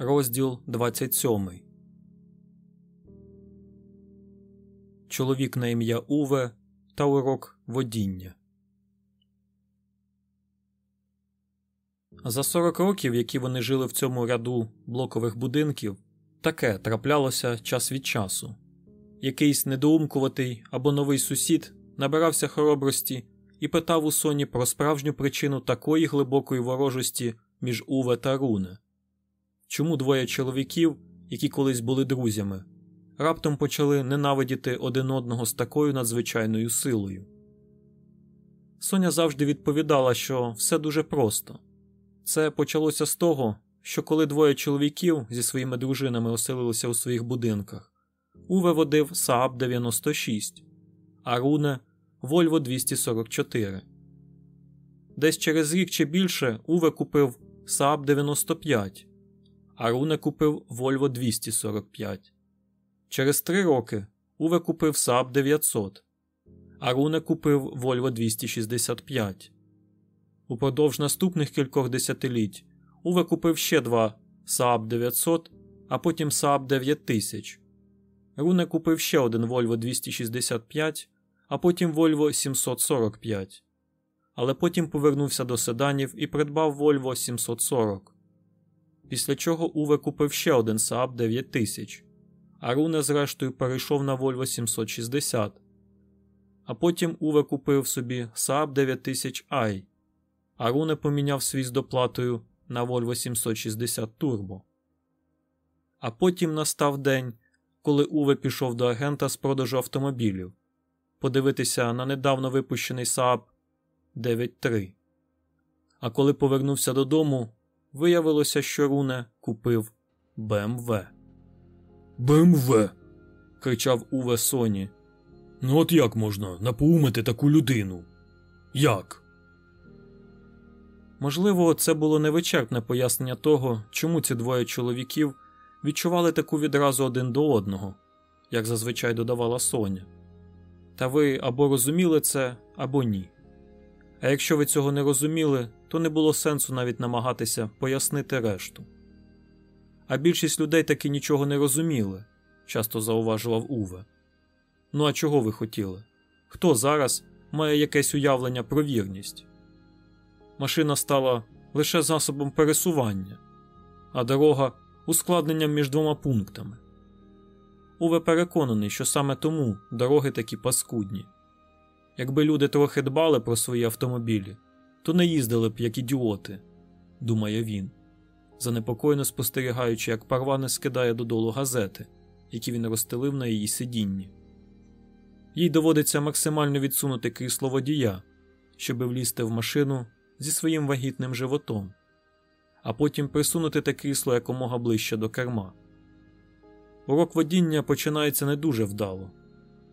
Розділ 27 Чоловік на ім'я Уве та урок водіння. За 40 років, які вони жили в цьому ряду блокових будинків, таке траплялося час від часу. Якийсь недоумкуватий або новий сусід набирався хоробрості і питав у Соні про справжню причину такої глибокої ворожості між Уве та Руне. Чому двоє чоловіків, які колись були друзями, раптом почали ненавидіти один одного з такою надзвичайною силою? Соня завжди відповідала, що все дуже просто. Це почалося з того, що коли двоє чоловіків зі своїми дружинами оселилися у своїх будинках, Уве водив Saab 96, а Руне Volvo 244. Десь через рік чи більше Уве купив Saab 95, а Руне купив Volvo 245. Через три роки Уве купив Saab 900, а Руне купив Volvo 265. Упродовж наступних кількох десятиліть Уве купив ще два Saab 900, а потім Saab 9000. Руне купив ще один Volvo 265, а потім Volvo 745. Але потім повернувся до седанів і придбав Volvo 740. Після чого Уве купив ще один Saab 9000, а Руне, зрештою, перейшов на Volvo 760. А потім Уве купив собі Saab 9000i, а Руне поміняв свій з доплатою на Volvo 760 Turbo. А потім настав день, коли Уве пішов до агента з продажу автомобілів подивитися на недавно випущений Saab 9.3. А коли повернувся додому, виявилося, що Руне купив БМВ. БМВ. кричав Уве Соні. Ну от як можна напоумити таку людину? Як? Можливо, це було невичерпне пояснення того, чому ці двоє чоловіків відчували таку відразу один до одного, як зазвичай додавала Соня. Та ви або розуміли це, або ні. А якщо ви цього не розуміли, то не було сенсу навіть намагатися пояснити решту. А більшість людей таки нічого не розуміли, часто зауважував Уве. Ну а чого ви хотіли? Хто зараз має якесь уявлення про вірність? Машина стала лише засобом пересування, а дорога ускладненням між двома пунктами. Уве переконаний, що саме тому дороги такі паскудні. Якби люди трохи дбали про свої автомобілі, то не їздили б як ідіоти, думає він, занепокоєно спостерігаючи, як парване скидає додолу газети, які він розстелив на її сидінні. Їй доводиться максимально відсунути крісло водія, щоби влізти в машину зі своїм вагітним животом, а потім присунути те крісло якомога ближче до керма. Урок водіння починається не дуже вдало.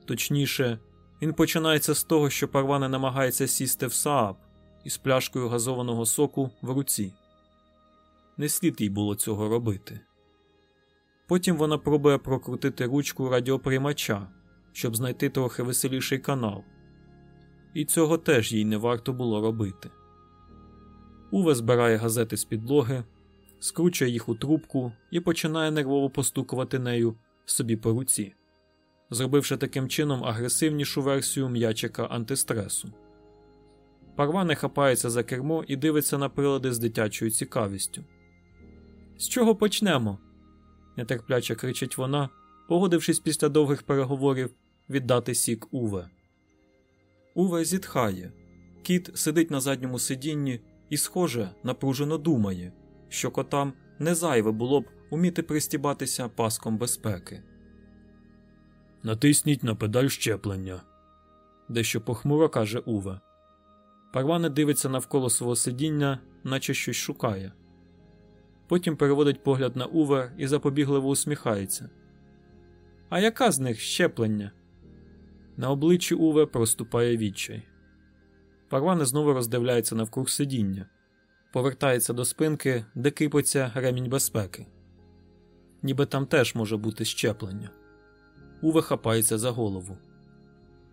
Точніше, він починається з того, що парване намагається сісти в Сааб із пляшкою газованого соку в руці. Не слід їй було цього робити. Потім вона пробує прокрутити ручку радіоприймача, щоб знайти трохи веселіший канал. І цього теж їй не варто було робити. Уве збирає газети з підлоги, скручує їх у трубку і починає нервово постукувати нею собі по руці, зробивши таким чином агресивнішу версію м'ячика антистресу. Парване хапається за кермо і дивиться на прилади з дитячою цікавістю. З чого почнемо? нетерпляче кричить вона, погодившись після довгих переговорів віддати сік Уве. Уве зітхає. Кіт сидить на задньому сидінні і, схоже, напружено думає, що котам не зайве було б уміти пристібатися паском безпеки. Натисніть на педаль щеплення. Дещо похмуро каже Уве. Парване дивиться навколо свого сидіння, наче щось шукає. Потім переводить погляд на Уве і запобігливо усміхається. А яка з них щеплення? На обличчі Уве проступає відчай. Парване знову роздивляється навкруг сидіння, повертається до спинки, де кипиться ремінь безпеки. Ніби там теж може бути щеплення. Уве хапається за голову.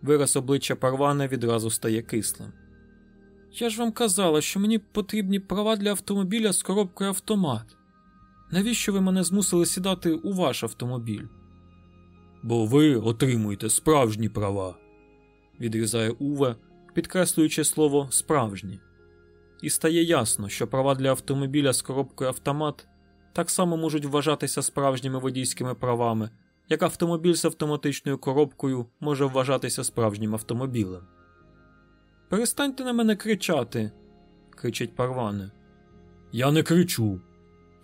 Вираз обличчя Парване відразу стає кислим. Я ж вам казала, що мені потрібні права для автомобіля з коробкою автомат. Навіщо ви мене змусили сідати у ваш автомобіль? Бо ви отримуєте справжні права. відрізає Уве, підкреслюючи слово справжні. І стає ясно, що права для автомобіля з коробкою автомат так само можуть вважатися справжніми водійськими правами, як автомобіль з автоматичною коробкою може вважатися справжнім автомобілем. Перестаньте на мене кричати, кричить Парване. Я не кричу.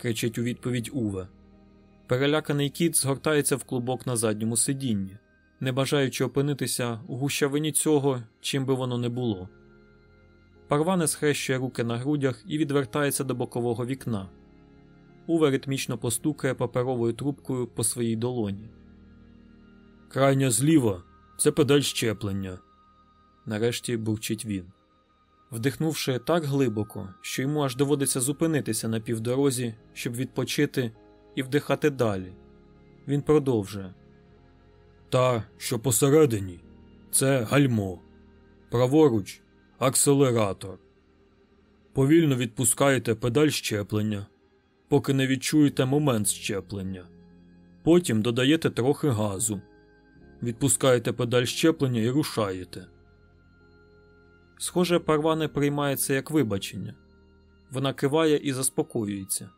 кричить у відповідь Уве. Переляканий кіт згортається в клубок на задньому сидінні, не бажаючи опинитися у гущавині цього, чим би воно не було. Парване схрещує руки на грудях і відвертається до бокового вікна. Уве ритмічно постукає паперовою трубкою по своїй долоні. Крайня зліва це педаль щеплення. Нарешті бурчить він. Вдихнувши так глибоко, що йому аж доводиться зупинитися на півдорозі, щоб відпочити і вдихати далі. Він продовжує. Та, що посередині, це гальмо. Праворуч акселератор. Повільно відпускаєте педаль щеплення, поки не відчуєте момент щеплення. Потім додаєте трохи газу. Відпускаєте педаль щеплення і рушаєте. Схоже, парване приймається як вибачення. Вона киває і заспокоюється.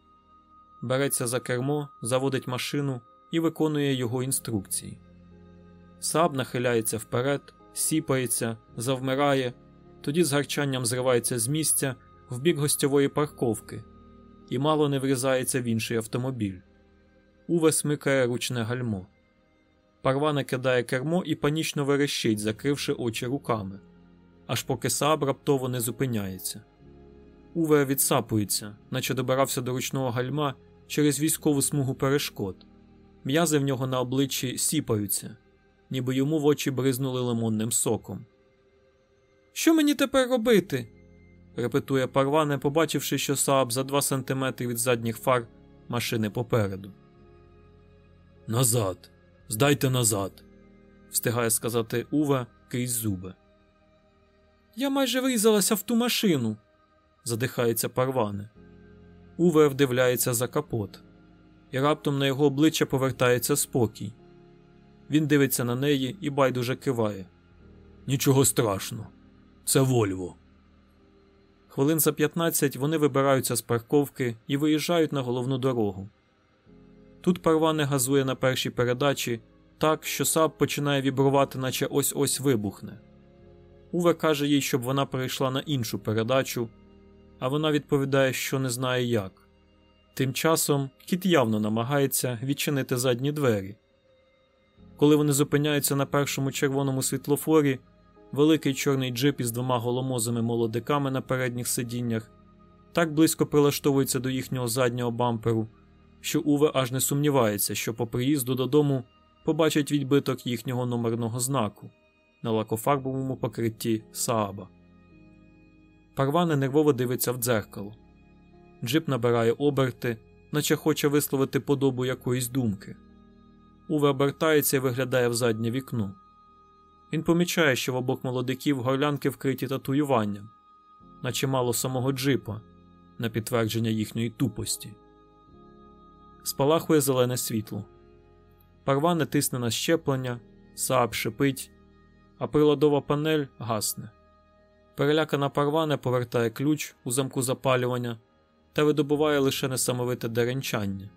Береться за кермо, заводить машину і виконує його інструкції. Саб нахиляється вперед, сіпається, завмирає, тоді з гарчанням зривається з місця в бік гостьової парковки і мало не врізається в інший автомобіль. Уве смикає ручне гальмо. Парване кидає кермо і панічно верещить, закривши очі руками, аж поки Сааб раптово не зупиняється. Уве відсапується, наче добирався до ручного гальма через військову смугу перешкод. М'язи в нього на обличчі сіпаються, ніби йому в очі бризнули лимонним соком. Що мені тепер робити? репетує парване, побачивши, що Сааб за два сантиметри від задніх фар машини попереду. Назад. Здайте назад. встигає сказати Уве крізь зуби. Я майже врізалася в ту машину, задихається парване. Уве вдивляється за капот, і раптом на його обличчя повертається спокій. Він дивиться на неї і байдуже киває. Нічого страшного. Це Вольво. Хвилин за 15 вони вибираються з парковки і виїжджають на головну дорогу. Тут парване газує на першій передачі так, що саб починає вібрувати, наче ось ось вибухне. Уве каже їй, щоб вона перейшла на іншу передачу, а вона відповідає, що не знає як. Тим часом кіт явно намагається відчинити задні двері. Коли вони зупиняються на першому червоному світлофорі, великий чорний джип із двома голомозими молодиками на передніх сидіннях так близько прилаштовується до їхнього заднього бамперу, що Уве аж не сумнівається, що по приїзду додому побачить відбиток їхнього номерного знаку на лакофарбовому покритті Сааба. Парване нервово дивиться в дзеркало. Джип набирає оберти, наче хоче висловити подобу якоїсь думки. Уве обертається і виглядає в заднє вікно. Він помічає, що в обох молодиків горлянки вкриті татуюванням, наче мало самого джипа на підтвердження їхньої тупості. Спалахує зелене світло. Парване тисне на щеплення, Сааб шипить, а приладова панель гасне. Перелякана парване повертає ключ у замку запалювання та видобуває лише несамовите деренчання.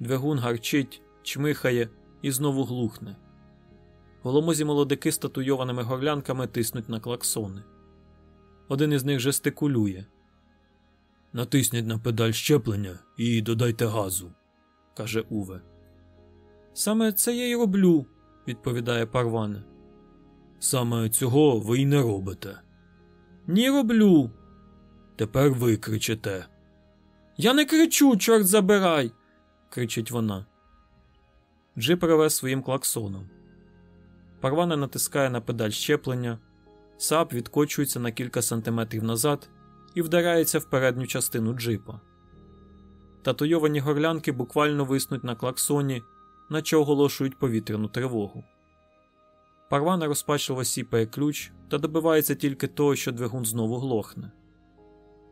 Двигун гарчить, чмихає і знову глухне. Голомозі молодики з татуйованими горлянками тиснуть на клаксони. Один із них жестикулює. Натисніть на педаль щеплення і додайте газу, каже Уве. Саме це я й роблю, відповідає Парване. Саме цього ви й не робите. Ні, роблю. Тепер ви кричите. Я не кричу, чорт забирай. кричить вона. Джип реве своїм клаксоном. Парване натискає на педаль щеплення, Сап відкочується на кілька сантиметрів назад і вдарається в передню частину джипа. Татуйовані горлянки буквально виснуть на клаксоні, наче оголошують повітряну тривогу. Парвана розпачливо сіпає ключ та добивається тільки того, що двигун знову глохне.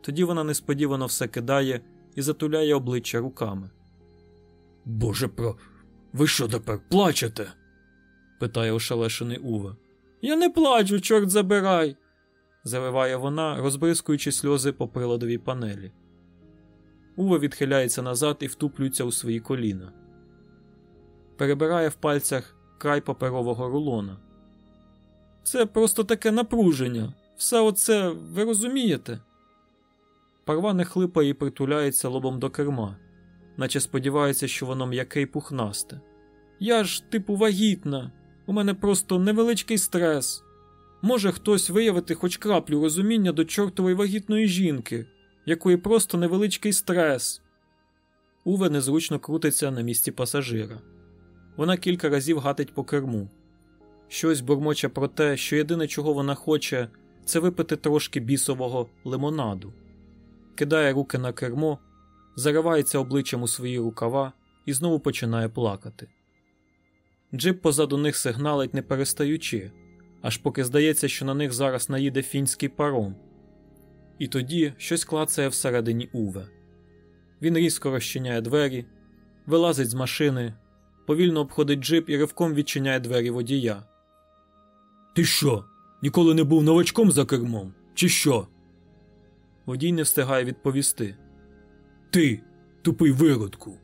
Тоді вона несподівано все кидає і затуляє обличчя руками. Боже про. Ви що тепер плачете? питає ошелешений Уве. Я не плачу, чорт забирай. завиває вона, розбризкуючи сльози по приладовій панелі. Уве відхиляється назад і втуплюється у свої коліна. Перебирає в пальцях край паперового рулона. Це просто таке напруження. Все оце ви розумієте? Парва не хлипає і притуляється лобом до керма, наче сподівається, що воно м'яке й пухнасте. Я ж, типу, вагітна, у мене просто невеличкий стрес. Може хтось виявити хоч краплю розуміння до чортової вагітної жінки, якої просто невеличкий стрес. Уве незручно крутиться на місці пасажира. Вона кілька разів гатить по керму. Щось бурмоче про те, що єдине, чого вона хоче, це випити трошки бісового лимонаду. Кидає руки на кермо, заривається обличчям у свої рукава і знову починає плакати. Джип позаду них сигналить не перестаючи, аж поки здається, що на них зараз наїде фінський паром. І тоді щось клацає всередині Уве. Він різко розчиняє двері, вилазить з машини, повільно обходить джип і ривком відчиняє двері водія. Ти що? Ніколи не був новачком за кермом? Чи що? Водій не встигає відповісти. Ти, тупий виродку.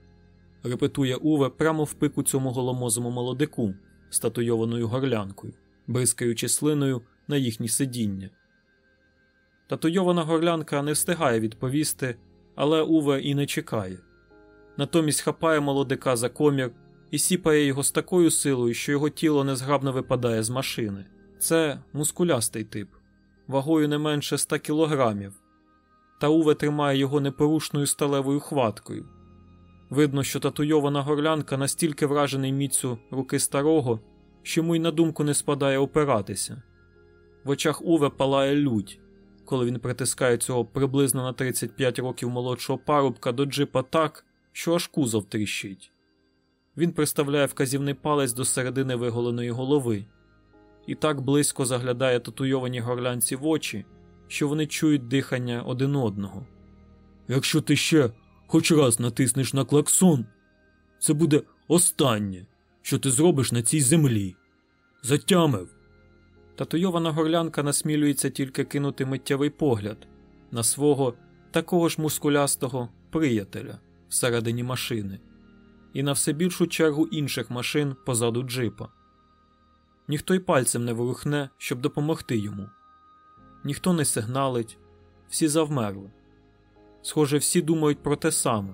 репетує Уве прямо в пику цьому голомозому молодику з татуйованою горлянкою, бризкаючи слиною на їхні сидіння. Татуйована горлянка не встигає відповісти, але Уве і не чекає. Натомість хапає молодика за комір і сіпає його з такою силою, що його тіло незграбно випадає з машини. Це мускулястий тип, вагою не менше 100 кілограмів. Та Уве тримає його непорушною сталевою хваткою. Видно, що татуйована горлянка настільки вражений міцю руки старого, що йому й на думку не спадає опиратися. В очах Уве палає лють, коли він притискає цього приблизно на 35 років молодшого парубка до джипа так, що аж кузов тріщить. Він приставляє вказівний палець до середини виголеної голови і так близько заглядає татуйовані горлянці в очі, що вони чують дихання один одного. Якщо ти ще хоч раз натиснеш на клаксон, це буде останнє, що ти зробиш на цій землі. Затямив. Татуйована горлянка насмілюється тільки кинути миттєвий погляд на свого такого ж мускулястого приятеля всередині машини і на все більшу чергу інших машин позаду джипа. Ніхто й пальцем не ворухне, щоб допомогти йому. Ніхто не сигналить, всі завмерли. Схоже, всі думають про те саме.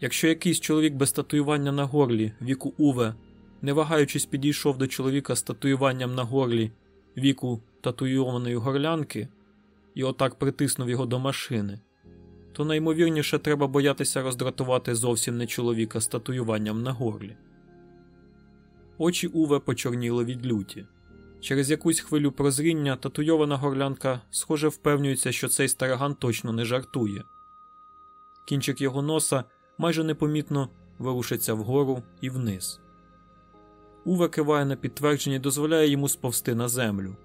Якщо якийсь чоловік без татуювання на горлі віку Уве, не вагаючись, підійшов до чоловіка з татуюванням на горлі віку татуйованої горлянки і отак притиснув його до машини, то наймовірніше треба боятися роздратувати зовсім не чоловіка з татуюванням на горлі. Очі Уве почорніли від люті. Через якусь хвилю прозріння татуйована горлянка, схоже, впевнюється, що цей стараган точно не жартує. Кінчик його носа майже непомітно вирушиться вгору і вниз. Уве киває на підтвердження і дозволяє йому сповзти на землю.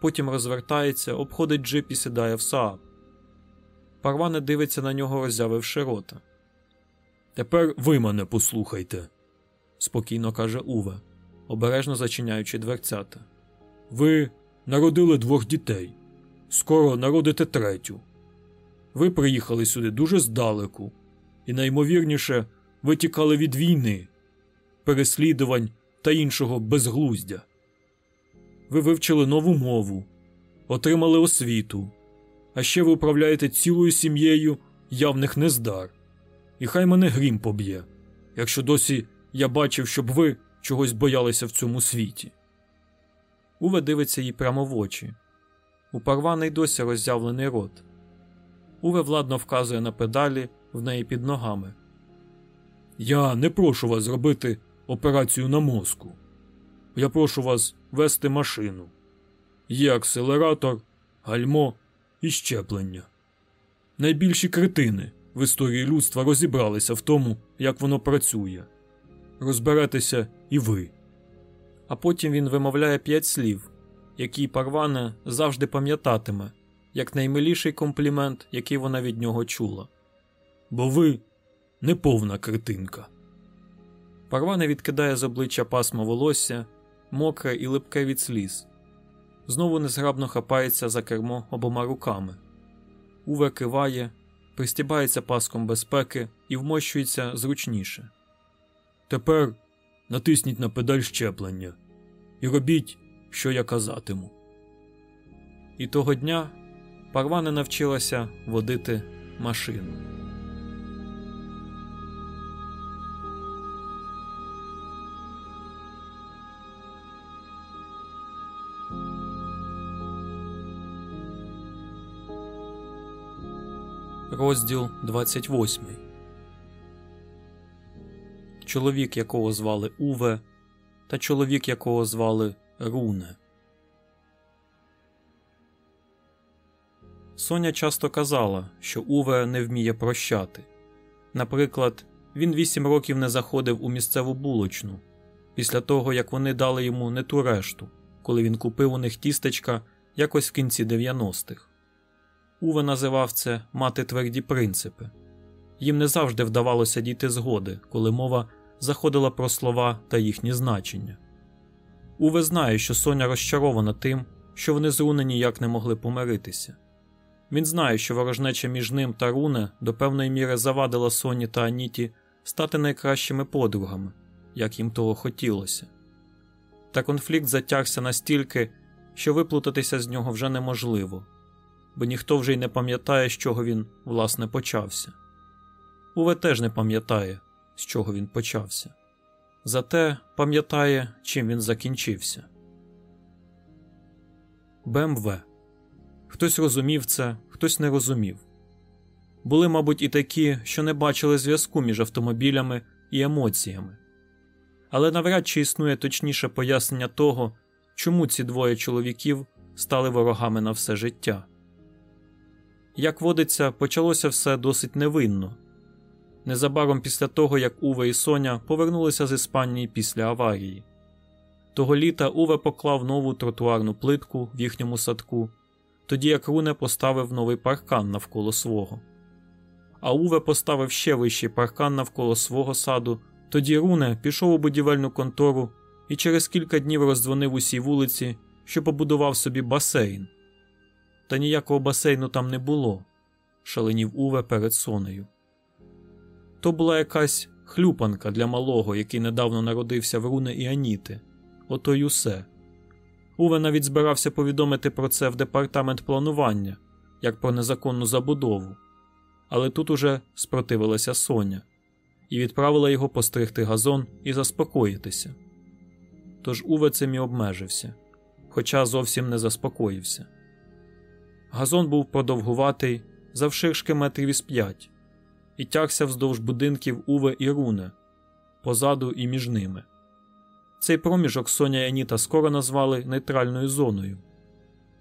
Потім розвертається, обходить джип і сідає в Сааб. Парване дивиться на нього, роззявивши рота. Тепер ви мене послухайте, спокійно каже Уве, обережно зачиняючи дверцята. Ви народили двох дітей. Скоро народите третю. Ви приїхали сюди дуже здалеку, і наймовірніше, ви тікали від війни, переслідувань та іншого безглуздя. Ви вивчили нову мову, отримали освіту, а ще ви управляєте цілою сім'єю явних нездар. І хай мене грім поб'є, якщо досі я бачив, щоб ви чогось боялися в цьому світі. Уве дивиться їй прямо в очі. У парваний досі роззявлений рот. Уве владно вказує на педалі в неї під ногами. Я не прошу вас зробити операцію на мозку. Я прошу вас вести машину. Є акселератор, гальмо і щеплення. Найбільші кретини в історії людства розібралися в тому, як воно працює. Розберетеся і ви. А потім він вимовляє п'ять слів, які Парвана завжди пам'ятатиме, як наймиліший комплімент, який вона від нього чула. бо ви неповна кретинка. Парване відкидає з обличчя пасмо волосся, мокре і липке від сліз. Знову незграбно хапається за кермо обома руками. Уве киває, пристібається паском безпеки і вмощується зручніше. Тепер натисніть на педаль щеплення і робіть, що я казатиму. І того дня Парване навчилася водити машину. Розділ 28 Чоловік, якого звали Уве, та чоловік, якого звали Руне. Соня часто казала, що Уве не вміє прощати. Наприклад, він вісім років не заходив у місцеву булочну після того, як вони дали йому не ту решту, коли він купив у них тістечка якось в кінці 90-х. Уве називав це мати тверді принципи. Їм не завжди вдавалося дійти згоди, коли мова заходила про слова та їхні значення. Уве знає, що Соня розчарована тим, що вони з Руне ніяк не могли помиритися. Він знає, що ворожнеча між ним та Руне до певної міри завадила Соні та Аніті стати найкращими подругами, як їм того хотілося. Та конфлікт затягся настільки, що виплутатися з нього вже неможливо, бо ніхто вже й не пам'ятає, з чого він, власне, почався. Уве теж не пам'ятає, з чого він почався. Зате пам'ятає, чим він закінчився. БМВ. Хтось розумів це, хтось не розумів. Були, мабуть, і такі, що не бачили зв'язку між автомобілями і емоціями. Але навряд чи існує точніше пояснення того, чому ці двоє чоловіків стали ворогами на все життя. Як водиться, почалося все досить невинно. Незабаром після того, як Уве і Соня повернулися з Іспанії після аварії. Того літа Уве поклав нову тротуарну плитку в їхньому садку, тоді як Руне поставив новий паркан навколо свого. А Уве поставив ще вищий паркан навколо свого саду. Тоді Руне пішов у будівельну контору і через кілька днів роздзвонив усій вулиці, що побудував собі басейн. Та ніякого басейну там не було, шаленів Уве перед сонею. То була якась хлюпанка для малого, який недавно народився в Руне і Аніти. Ото й усе. Уве навіть збирався повідомити про це в департамент планування, як про незаконну забудову. Але тут уже спротивилася Соня і відправила його постригти газон і заспокоїтися. Тож Уве цим і обмежився, хоча зовсім не заспокоївся. Газон був продовгуватий завширшки метрів із п'ять і тягся вздовж будинків Уве і Руне, позаду і між ними. Цей проміжок Соня і Аніта скоро назвали нейтральною зоною.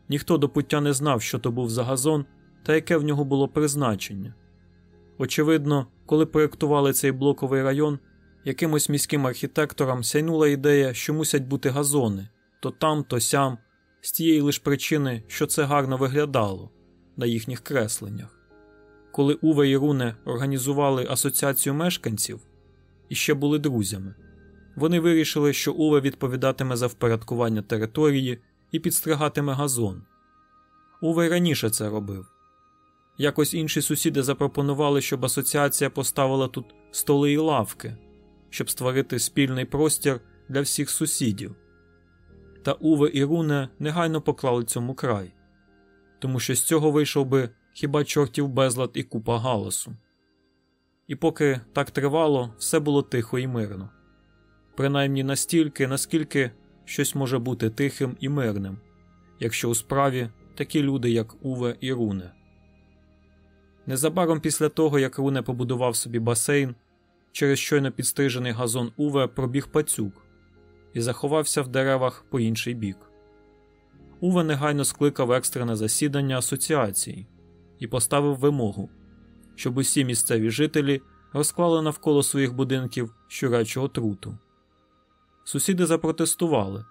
Ніхто до пуття не знав, що то був за газон та яке в нього було призначення. Очевидно, коли проєктували цей блоковий район, якимось міським архітекторам сяйнула ідея, що мусять бути газони то там, то сям, з тієї лиш причини, що це гарно виглядало на їхніх кресленнях. Коли Уве і Руне організували асоціацію мешканців і ще були друзями, вони вирішили, що Уве відповідатиме за впорядкування території і підстригатиме газон. Уве й раніше це робив. Якось інші сусіди запропонували, щоб асоціація поставила тут столи і лавки, щоб створити спільний простір для всіх сусідів. Та Уве і Руне негайно поклали цьому край, тому що з цього вийшов би хіба чортів безлад і купа галасу. І поки так тривало, все було тихо і мирно, принаймні настільки, наскільки щось може бути тихим і мирним, якщо у справі такі люди, як Уве і Руне. Незабаром після того, як Руне побудував собі басейн, через щойно підстрижений газон Уве пробіг пацюк і заховався в деревах по інший бік. Уве негайно скликав екстрене засідання асоціації і поставив вимогу, щоб усі місцеві жителі розклали навколо своїх будинків щурячого труту. Сусіди запротестували,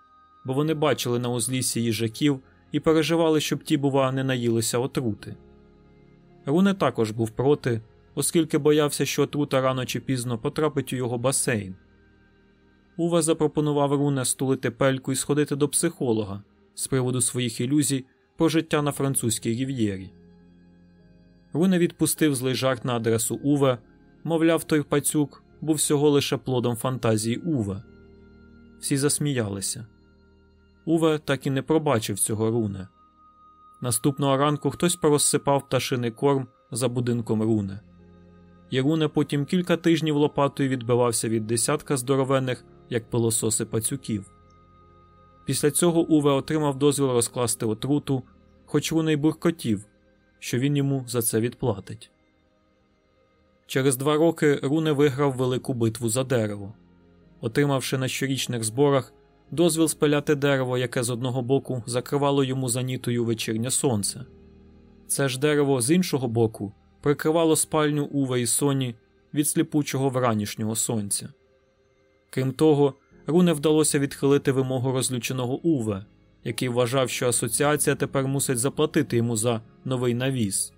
бо вони бачили на узліссі їжаків і переживали, щоб ті, бува, не наїлися отрути. Руне також був проти, оскільки боявся, що отрута рано чи пізно потрапить у його басейн. Ува запропонував Руне стулити пельку і сходити до психолога з приводу своїх ілюзій про життя на французькій рів'єрі. Руне відпустив злий жарт на адресу Уве, мовляв, той пацюк був всього лише плодом фантазії Уве. Всі засміялися. Уве так і не пробачив цього руне. Наступного ранку хтось порозсипав пташиний корм за будинком руне. І руне потім кілька тижнів лопатою відбивався від десятка здоровенних, як пилососи пацюків. Після цього Уве отримав дозвіл розкласти отруту, хоч й буркотів, що він йому за це відплатить. Через два роки Руне виграв велику битву за дерево, отримавши на щорічних зборах дозвіл спиляти дерево, яке з одного боку закривало йому занітою вечірнє сонце. Це ж дерево з іншого боку прикривало спальню Уве і Соні від сліпучого вранішнього сонця. Крім того, Руне вдалося відхилити вимогу розлюченого Уве, який вважав, що асоціація тепер мусить заплатити йому за новий навіс.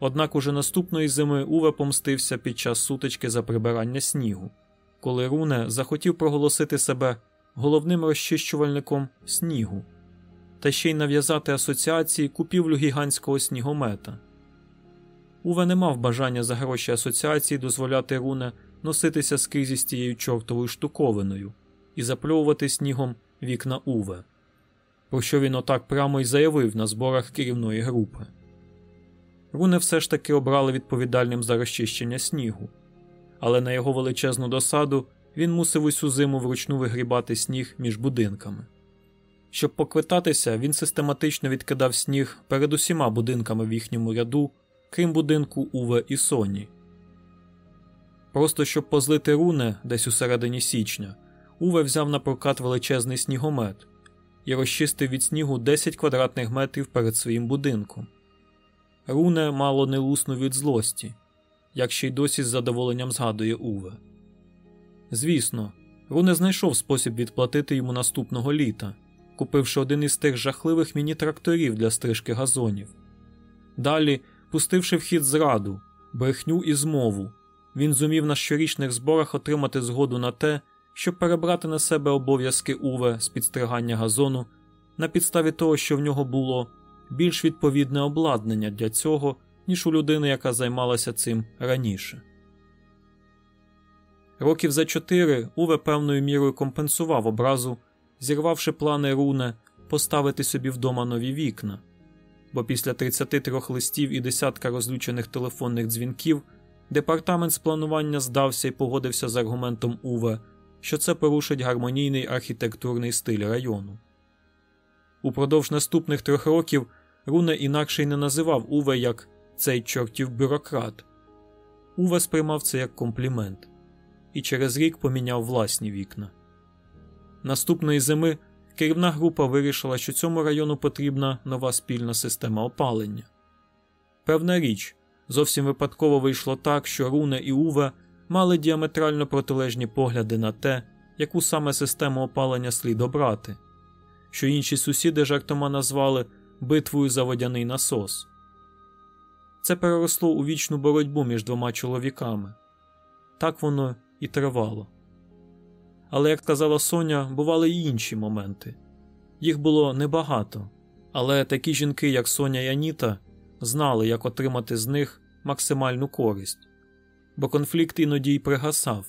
Однак уже наступної зими Уве помстився під час сутички за прибирання снігу, коли Руне захотів проголосити себе головним розчищувальником снігу, та ще й нав'язати асоціації купівлю гігантського снігомета. Уве не мав бажання за гроші асоціації дозволяти Руне носитися скрізь із тією чортовою штуковиною і запльовувати снігом вікна Уве, про що він отак прямо й заявив на зборах керівної групи. Руне все ж таки обрали відповідальним за розчищення снігу, але на його величезну досаду він мусив усю зиму вручну вигрібати сніг між будинками. Щоб поквитатися, він систематично відкидав сніг перед усіма будинками в їхньому ряду, крім будинку Уве і Соні. Просто щоб позлити руне десь у середині січня, Уве взяв на прокат величезний снігомет і розчистив від снігу 10 квадратних метрів перед своїм будинком. Руне мало не луснув від злості, як ще й досі з задоволенням згадує Уве. Звісно, Руне знайшов спосіб відплатити йому наступного літа, купивши один із тих жахливих міні-тракторів для стрижки газонів. Далі, пустивши в хід зраду, брехню і змову, він зумів на щорічних зборах отримати згоду на те, щоб перебрати на себе обов'язки Уве з підстригання газону на підставі того, що в нього було більш відповідне обладнання для цього, ніж у людини, яка займалася цим раніше. Років за чотири Уве певною мірою компенсував образу, зірвавши плани Руне поставити собі вдома нові вікна, бо після 33 листів і десятка розлючених телефонних дзвінків департамент з планування здався і погодився з аргументом Уве, що це порушить гармонійний архітектурний стиль району. Упродовж наступних трьох років Руне інакше й не називав Уве як цей чортів бюрократ. Уве сприймав це як комплімент і через рік поміняв власні вікна. Наступної зими керівна група вирішила, що цьому району потрібна нова спільна система опалення. Певна річ, зовсім випадково вийшло так, що Руне і Уве мали діаметрально протилежні погляди на те, яку саме систему опалення слід обрати, що інші сусіди жартома назвали битвою за водяний насос. Це переросло у вічну боротьбу між двома чоловіками. Так воно і тривало. Але, як казала Соня, бували й інші моменти. Їх було небагато, але такі жінки, як Соня і Аніта, знали, як отримати з них максимальну користь, бо конфлікт іноді й пригасав.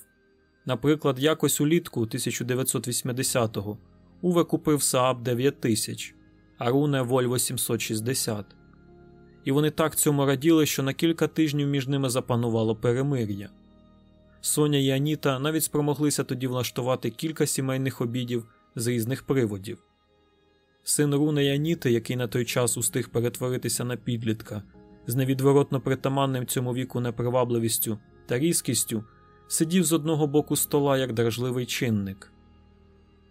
Наприклад, якось улітку 1980-го Уве купив Saab 9000, а Руне Volvo 760. І вони так цьому раділи, що на кілька тижнів між ними запанувало перемир'я. Соня і Аніта навіть спромоглися тоді влаштувати кілька сімейних обідів з різних приводів. Син Руна і Аніти, який на той час устиг перетворитися на підлітка, з невідворотно притаманним цьому віку непривабливістю та різкістю, сидів з одного боку стола як дражливий чинник.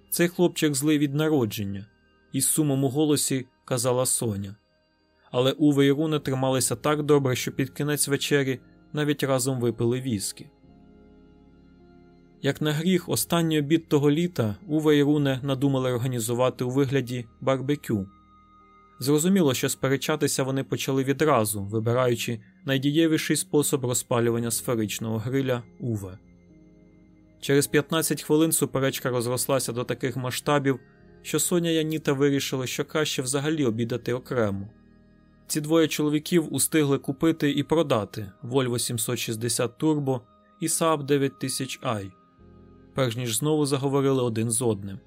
Цей хлопчик злий від народження, із сумом у голосі казала Соня. Але Уве і Руна трималися так добре, що під кінець вечері навіть разом випили віскі. Як на гріх, останній обід того літа Ува і Руне надумали організувати у вигляді барбекю. Зрозуміло, що сперечатися вони почали відразу, вибираючи найдієвіший спосіб розпалювання сферичного гриля Уве. Через 15 хвилин суперечка розрослася до таких масштабів, що Соня і Аніта вирішили, що краще взагалі обідати окремо. Ці двоє чоловіків устигли купити і продати Volvo 760 Turbo і Saab 9000i, перш ніж знову заговорили один з одним.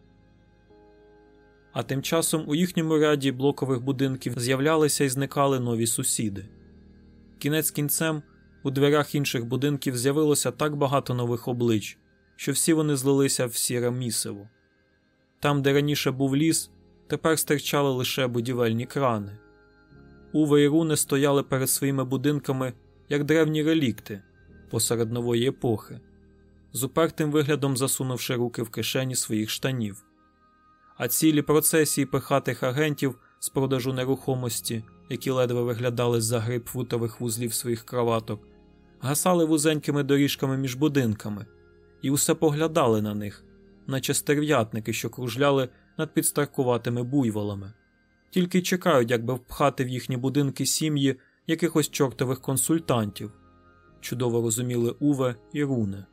А тим часом у їхньому ряді блокових будинків з'являлися і зникали нові сусіди. Кінець кінцем у дверях інших будинків з'явилося так багато нових облич, що всі вони злилися в сіре місиво. Там, де раніше був ліс, тепер стирчали лише будівельні крани. Уве і руни стояли перед своїми будинками як древні релікти посеред нової епохи, з упертим виглядом засунувши руки в кишені своїх штанів. А цілі процесії пихатих агентів з продажу нерухомості, які ледве виглядали за гриб футових вузлів своїх кроваток, гасали вузенькими доріжками між будинками і усе поглядали на них, наче стерв'ятники, що кружляли над підстаркуватими буйволами, тільки чекають, як би впхати в їхні будинки сім'ї якихось чортових консультантів. Чудово розуміли Уве і Руне.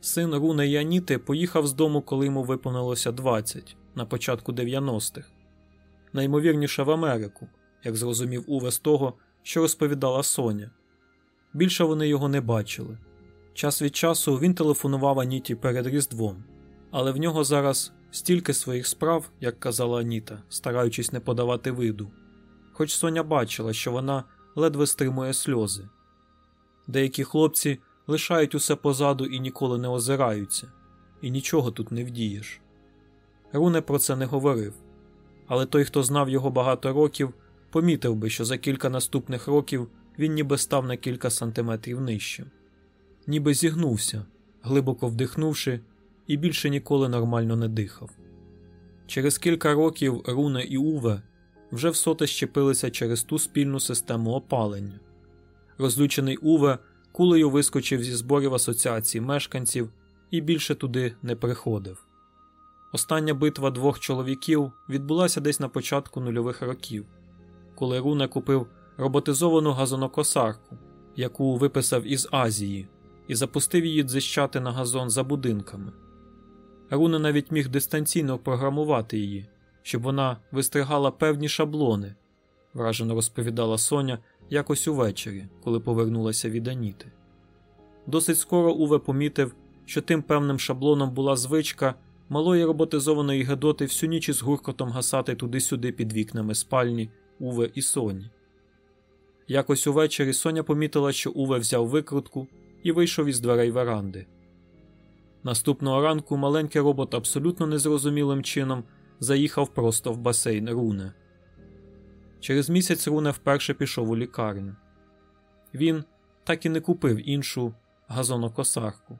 Син Руне і Аніти поїхав з дому, коли йому виповнилося 20, на початку 90-х, наймовірніше в Америку, як зрозумів Уве з того, що розповідала Соня. Більше вони його не бачили. Час від часу він телефонував Аніті перед Різдвом, але в нього зараз стільки своїх справ, як казала Аніта, стараючись не подавати виду. Хоч Соня бачила, що вона ледве стримує сльози. Деякі хлопці лишають усе позаду і ніколи не озираються, і нічого тут не вдієш. Руне про це не говорив, але той, хто знав його багато років, помітив би, що за кілька наступних років він ніби став на кілька сантиметрів нижчим ніби зігнувся, глибоко вдихнувши, і більше ніколи нормально не дихав. Через кілька років Руне і Уве вже всоте щепилися через ту спільну систему опалення. Розлючений Уве кулею вискочив зі зборів асоціації мешканців і більше туди не приходив. Остання битва двох чоловіків відбулася десь на початку нульових років, коли Руне купив роботизовану газонокосарку, яку виписав із Азії і запустив її дзищати на газон за будинками. Руна навіть міг дистанційно програмувати її, щоб вона вистригала певні шаблони, вражено розповідала Соня якось увечері, коли повернулася від Аніти. Досить скоро Уве помітив, що тим певним шаблоном була звичка малої роботизованої Гедоти всю ніч із гуркотом гасати туди-сюди під вікнами спальні Уве і Соні. Якось увечері Соня помітила, що Уве взяв викрутку і вийшов із дверей веранди. Наступного ранку маленький робот абсолютно незрозумілим чином заїхав просто в басейн Руне. Через місяць Руне вперше пішов у лікарню. Він так і не купив іншу газонокосарку.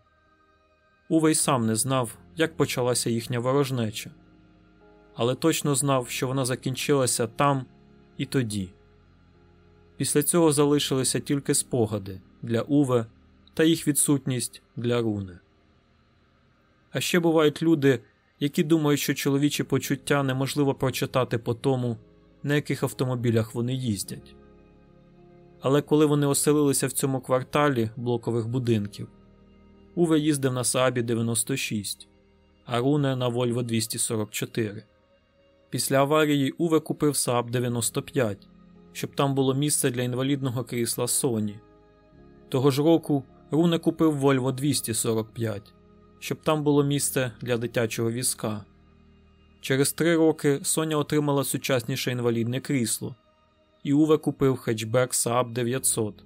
Увей сам не знав, як почалася їхня ворожнеча, але точно знав, що вона закінчилася там і тоді. Після цього залишилися тільки спогади для Уве та їх відсутність для руни. А ще бувають люди, які думають, що чоловічі почуття неможливо прочитати по тому, на яких автомобілях вони їздять. Але коли вони оселилися в цьому кварталі блокових будинків, Уве їздив на Саабі 96, а Руне на Вольво 244. Після аварії Уве купив Saab 95, щоб там було місце для інвалідного крісла Sony. Того ж року Руне купив Volvo 245, щоб там було місце для дитячого візка. Через три роки Соня отримала сучасніше інвалідне крісло, і Уве купив хетчбек Saab 900.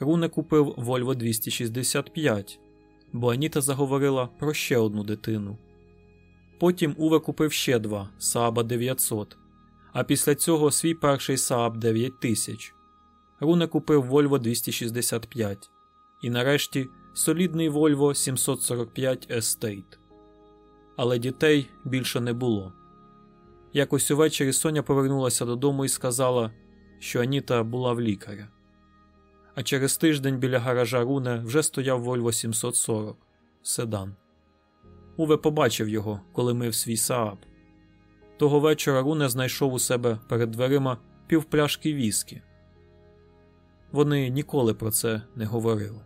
Руне купив Volvo 265, бо Аніта заговорила про ще одну дитину. Потім Уве купив ще два Saab 900, а після цього свій перший Saab 9000. Руне купив Volvo 265 і нарешті солідний Volvo 745 Estate. Але дітей більше не було. Якось увечері Соня повернулася додому і сказала, що Аніта була в лікаря. А через тиждень біля гаража Руне вже стояв Volvo 740 седан. Уве побачив його, коли мив свій Saab. Того вечора Руне знайшов у себе перед дверима півпляшки віскі. Вони ніколи про це не говорили.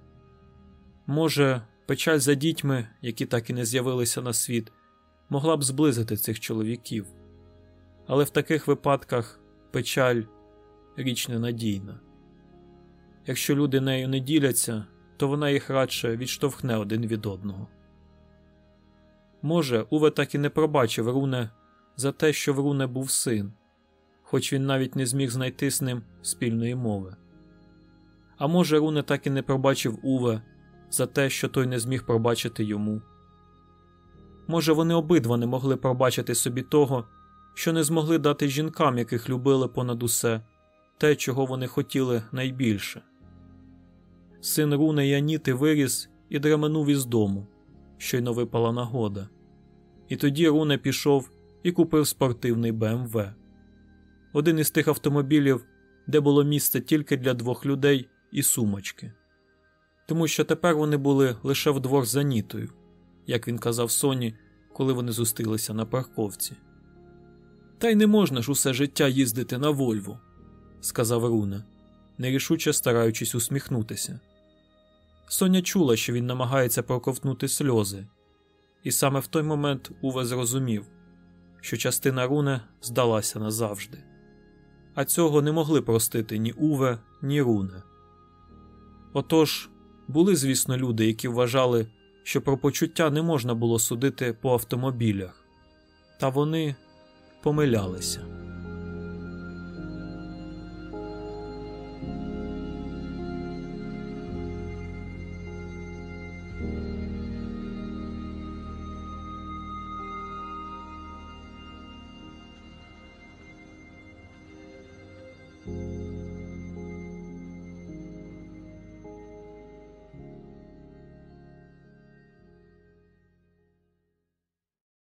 Може, печаль за дітьми, які так і не з'явилися на світ, могла б зблизити цих чоловіків, але в таких випадках печаль річ ненадійна. Якщо люди нею не діляться, то вона їх радше відштовхне один від одного. Може, Уве так і не пробачив Руне за те, що в Руне був син, хоч він навіть не зміг знайти з ним спільної мови. А може, Руне так і не пробачив Уве за те, що той не зміг пробачити йому. Може, вони обидва не могли пробачити собі того, що не змогли дати жінкам, яких любили понад усе, те, чого вони хотіли найбільше. Син Руне і Аніти виріс і дременув із дому, щойно випала нагода. І тоді Руне пішов і купив спортивний БМВ. Один із тих автомобілів, де було місце тільки для двох людей і сумочки. Тому що тепер вони були лише вдвох з Анітою, як він казав Соні, коли вони зустрілися на парковці. Та й не можна ж усе життя їздити на Вольву, сказав Руне, нерішуче стараючись усміхнутися. Соня чула, що він намагається проковтнути сльози, і саме в той момент Уве зрозумів, що частина Руне здалася назавжди. А цього не могли простити ні Уве, ні Руне. Отож, були, звісно, люди, які вважали, що про почуття не можна було судити по автомобілях, та вони помилялися.